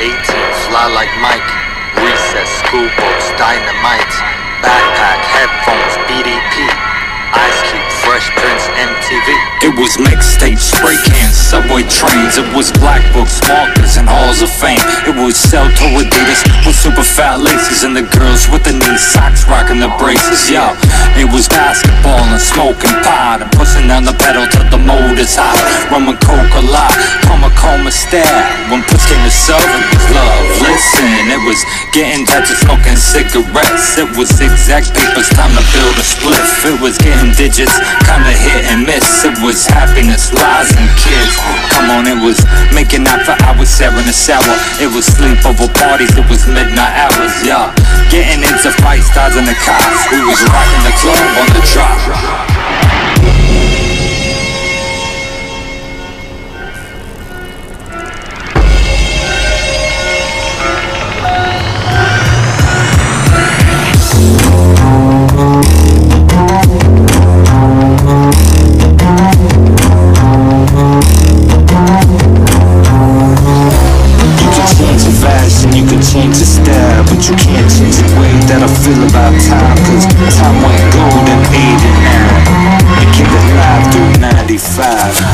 18, fly like Mike. Recess, school books, dynamite. Backpack, headphones, BDP. Ice Cube, Fresh Prince, MTV. It was mixtapes, spray cans, subway trains. It was black books, markers, and halls of fame. It was shell toe Adidas with super fat laces and the girls with the knee socks rocking the braces. Yo, it was basketball and smoking pot and pushing down the pedal till the motor's hot. Rum and a lot, coma coma stare. When push came to shove, it was love. Listen, it was getting touched smoking cigarettes. It was zigzag papers, time to build a spliff. It was getting digits, kinda hit and miss. It was happiness, lies, and kids. Come on, it was making out for hours, sharing a shower. It was sleepover parties, it was midnight hours, yeah. Getting into fight stars in the cops. We was rocking the club on the drop. But you can't change the way that I feel about time Cause time went gold in 89 And kept it live through 95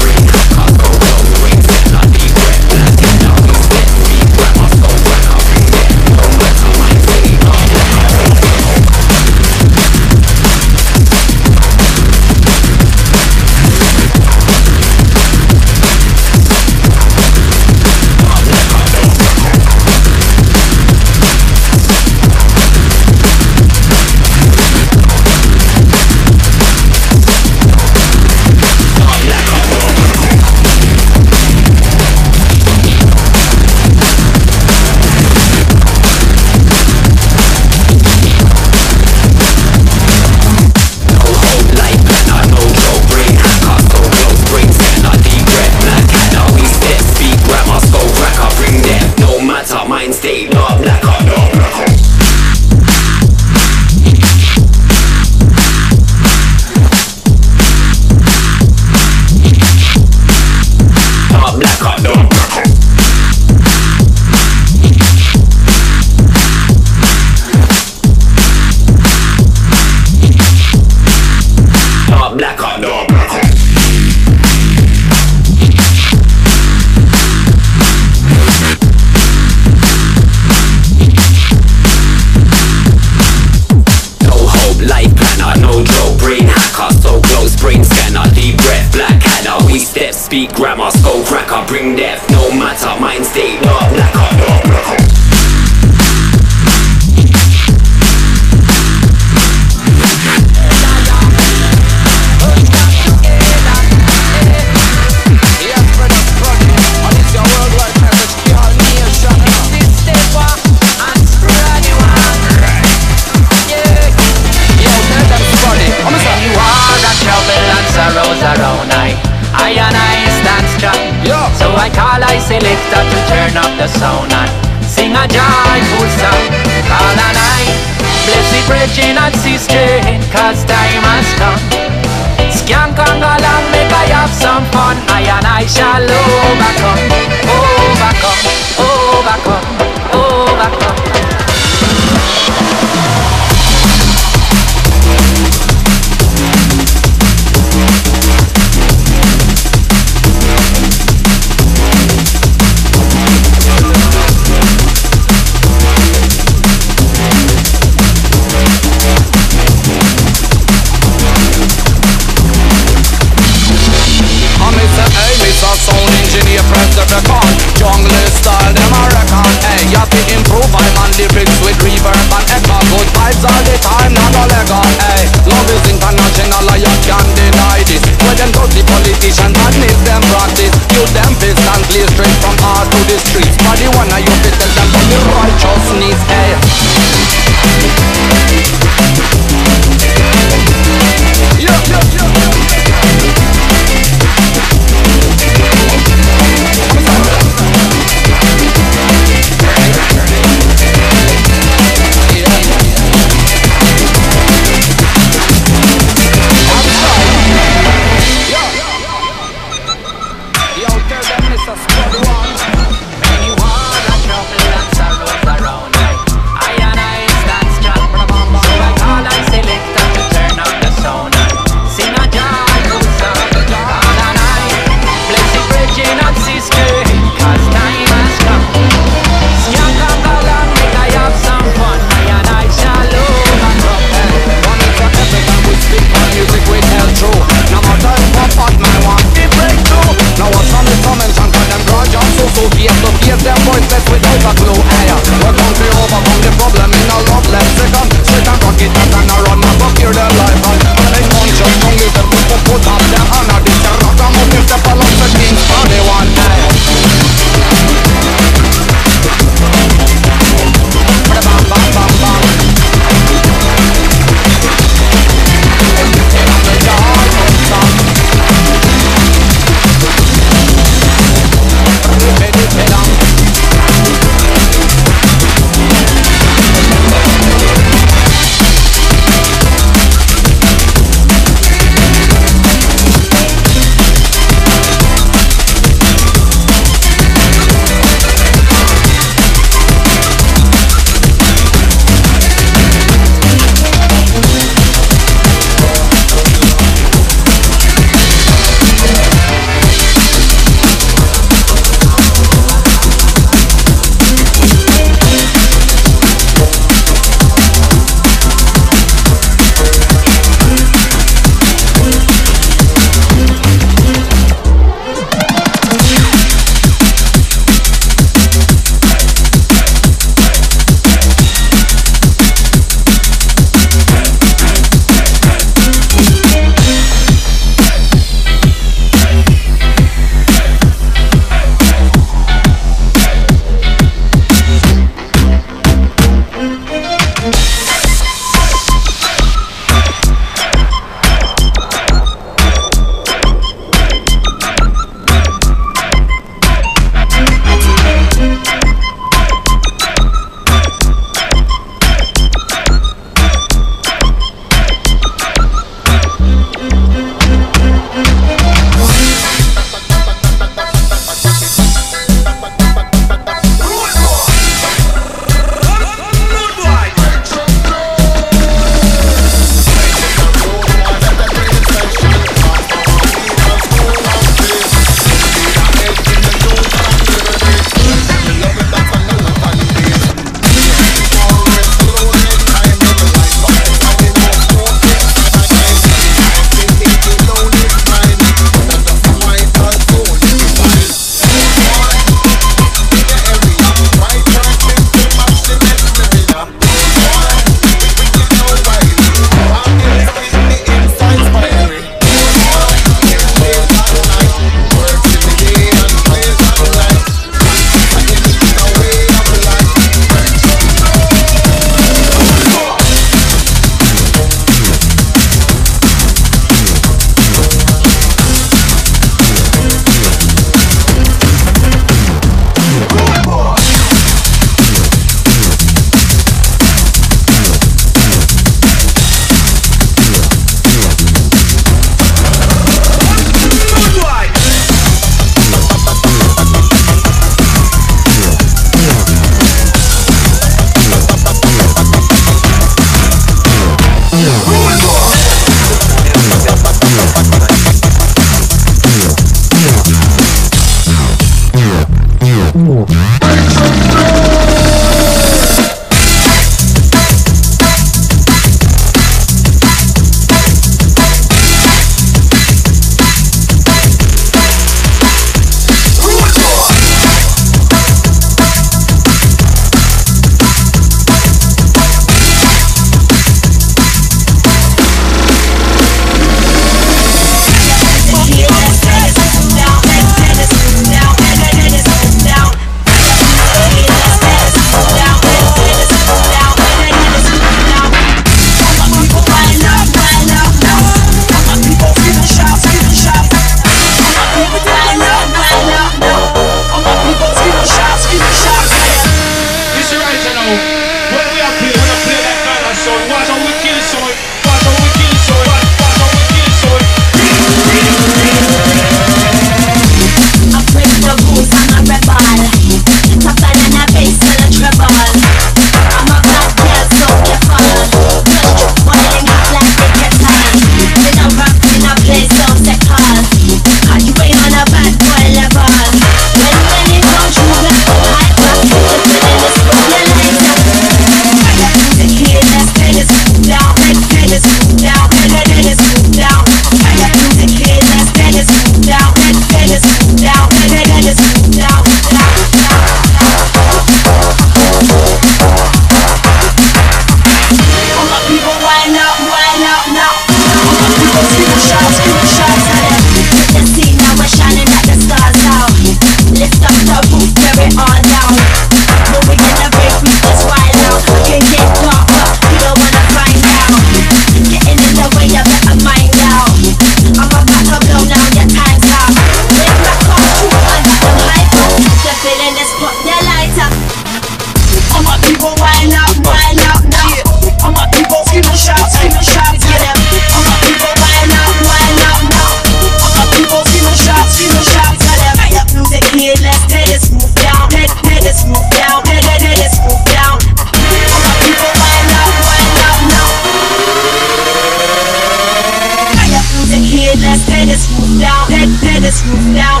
now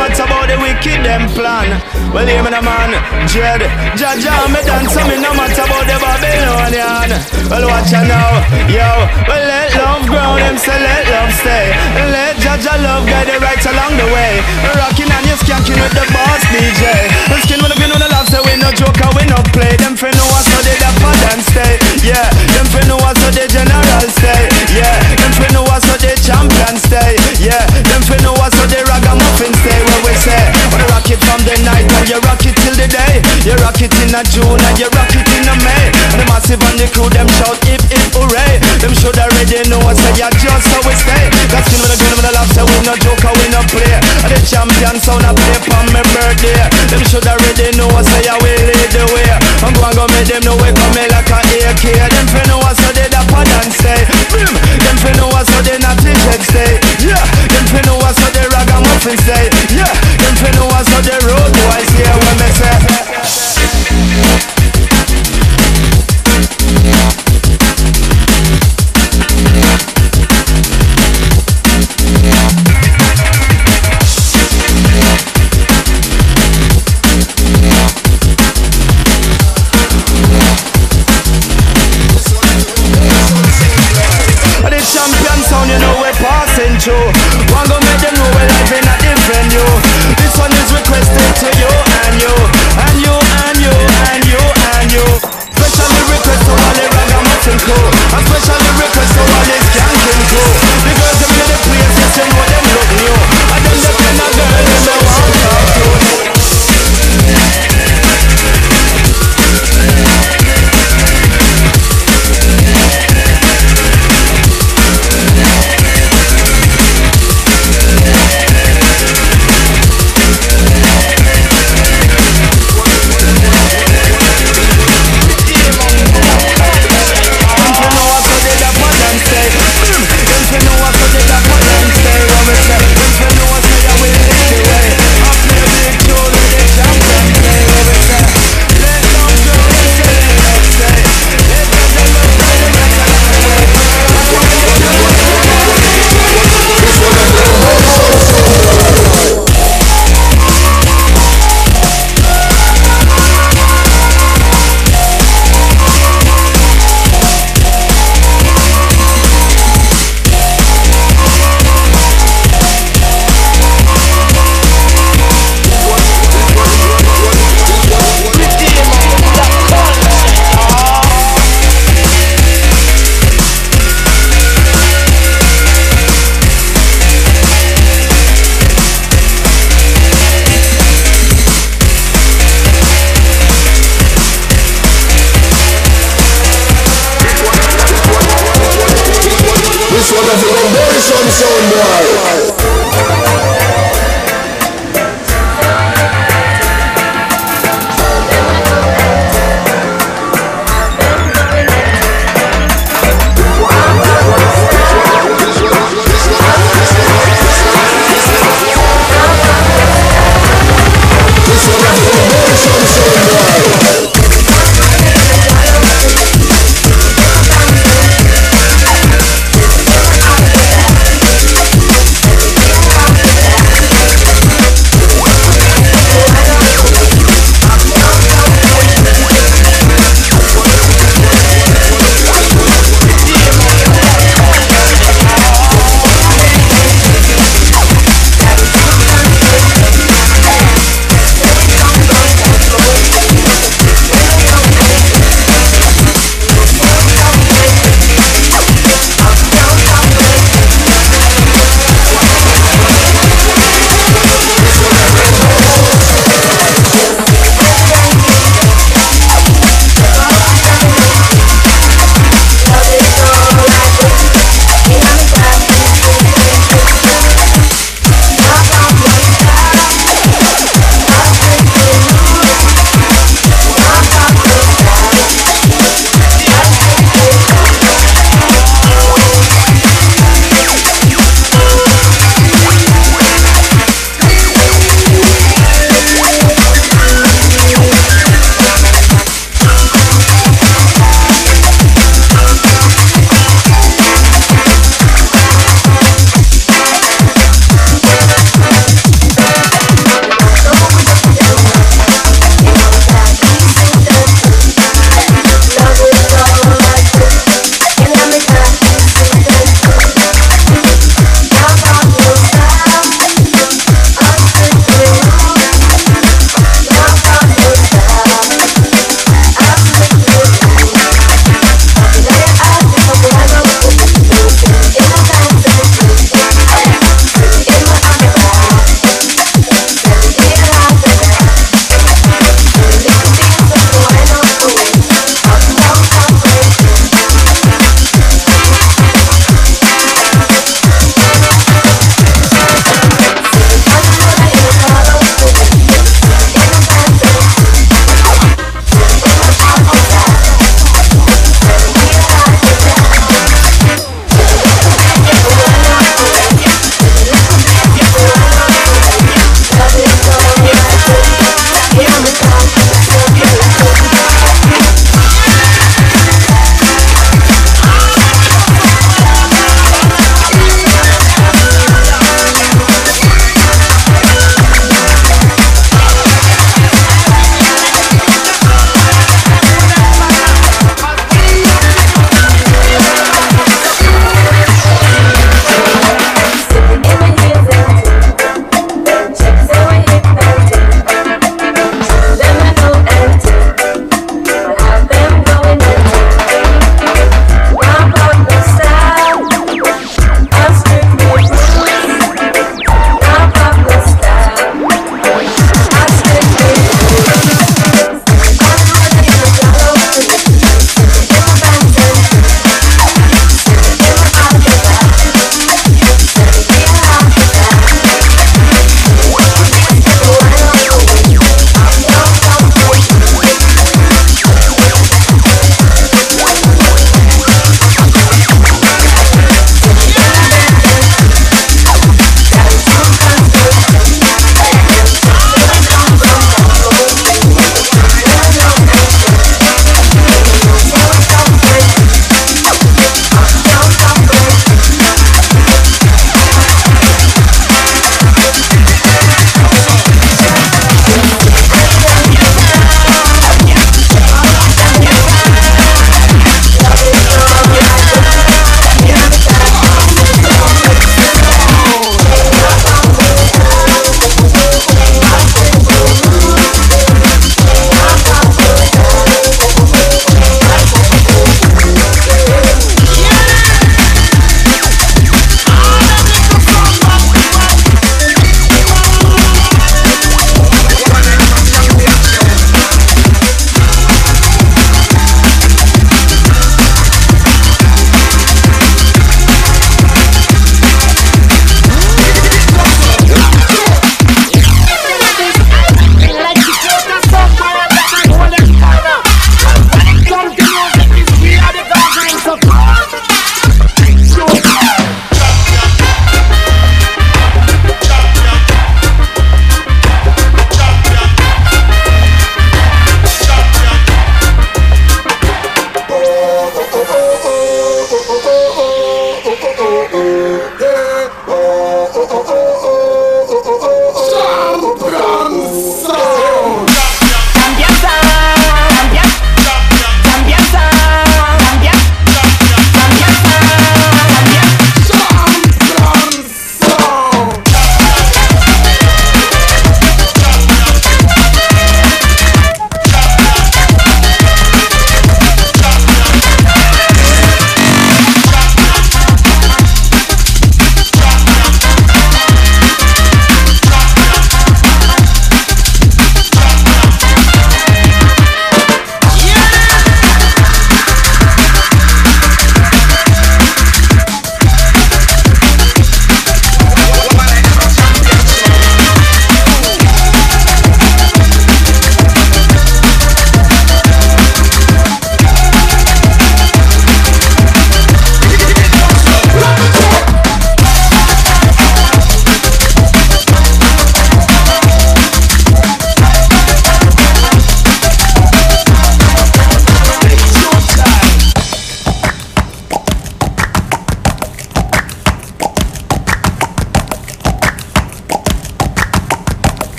Matter about the wicked them plan. Well, hear me the man, Jed. Jah Jah, me dance me no matter about the Babylonian. Well, watch out now, yo. Well, let love grow, them say let love stay. Let Jah Jah love guide the right along the way. Rocking and you skanking with the boss DJ. The skin with the green with the love, say we no joke, we no play. Them friend know us so they pad and stay. Yeah, them friend know us so they general stay. Yeah, them friend know us so they champion stay. Yeah, them friend know us so they ragamuffin stay where we say. Wanna rock it from the night and you rock it till the day. You rock it in a June and you rock it in a May. And the massive and the crew them shout hip hip hooray. Them should already know us say yeah just how we stay. Got skin with a grin with a laugh say we no joke we no play. And the champion sound a play for my birthday. Them should already know us say yeah we lead the way. I'm going to make them know we coming like a AK. Them fi know us so they da pad and stay. Them fi know so they not t-shirt stay. Yeah. Them fi know us so they ragamuffin stay. Yeah. Them fi know us so they road boys here when me say.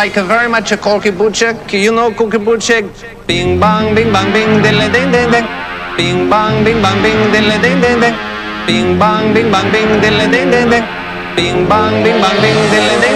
like very much a Corky Butchek. You know Corky Butchek? Bing bang, bing bang, bing, diddle ding ding ding. Bing bang, bing bang, bing, diddle ding ding ding. Bing bang, bing bang, bing, diddle ding ding ding. Bing bang, bing bang, bing, diddle ding.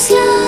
Slow.